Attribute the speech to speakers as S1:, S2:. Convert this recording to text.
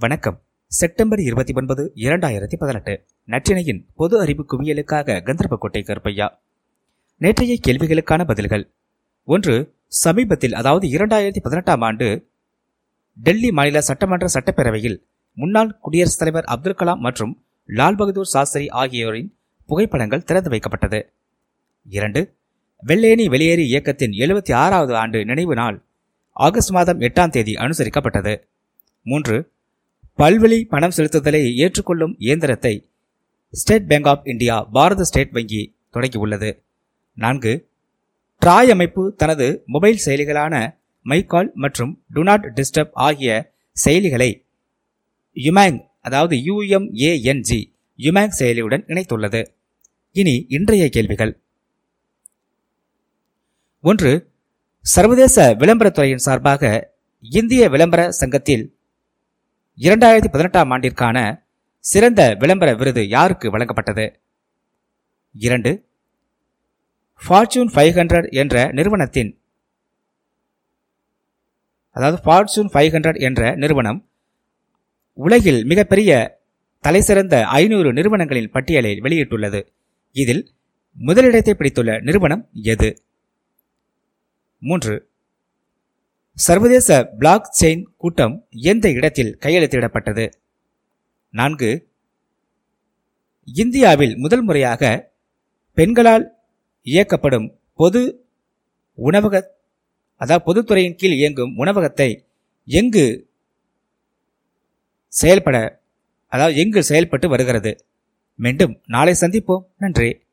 S1: வணக்கம். செப்டம்பர் இருபத்தி ஒன்பது இரண்டாயிரத்தி பதினெட்டு. நற்றினையின் பொது அறிவு குவியலுக்காக கந்தர்பக்கோட்டை கருப்பையா நேற்றைய கேள்விகளுக்கான பதில்கள். ஒன்று சமீபத்தில் அதாவது இரண்டாயிரத்தி பதினெட்டாம் ஆண்டு டெல்லி மாநில சட்டமன்ற சட்டப்பேரவையில் முன்னாள் குடியரசுத் தலைவர் அப்துல் கலாம் மற்றும் லால் பகதூர் சாஸ்திரி ஆகியோரின் புகைப்படங்கள் திறந்து வைக்கப்பட்டது. இரண்டு வெள்ளையணி வெளியேறி இயக்கத்தின் எழுபத்தி ஆறாவது ஆண்டு நினைவு நாள் ஆகஸ்ட் மாதம் எட்டாம் தேதி அனுசரிக்கப்பட்டது. மூன்று பல்வெளி பணம் செலுத்துதலை ஏற்றுக்கொள்ளும் இயந்திரத்தை State Bank of India Bharat State வங்கி தொடங்கியுள்ளது. நான்கு ட்ராய் அமைப்பு தனது மொபைல் செயலிகளான மைகால் மற்றும் டு நாட் டிஸ்டர்ப் ஆகிய செயலிகளை யுமேங் அதாவது யுஎம்ஏஎன்ஜி யுமேங் செயலியுடன் இணைத்துள்ளது. இனி இன்றைய கேள்விகள். ஒன்று சர்வதேச விளம்பரத்துறையின் சார்பாக இந்திய விளம்பர சங்கத்தில் இரண்டாயிரத்தி பதினெட்டாம் ஆண்டிற்கான சிறந்த விளம்பர விருது யாருக்கு வழங்கப்பட்டது? இரண்டு ஃபார்ச்சூன் ஃபைவ் ஹண்ட்ரட் என்ற நிறுவனத்தின் அதாவது ஃபார்ச்சூன் ஃபைவ் ஹண்ட்ரட் என்ற நிறுவனம் உலகில் மிகப்பெரிய தலைசிறந்த ஐநூறு நிறுவனங்களின் பட்டியலை வெளியிட்டுள்ளது. இதில் முதலிடத்தை பிடித்துள்ள நிறுவனம் எது? மூன்று சர்வதேச பிளாக் செயின் கூட்டம் எந்த இடத்தில் கையெழுத்திடப்பட்டது? நான்கு இந்தியாவில் முதல் முறையாக பெண்களால் இயக்கப்படும் பொது உணவக அதாவது பொதுத்துறையின் கீழ் இயங்கும் உணவகத்தை எங்கு செயல்பட அதாவது எங்கு செயல்பட்டு வருகிறது? மீண்டும் நாளை சந்திப்போம். நன்றி.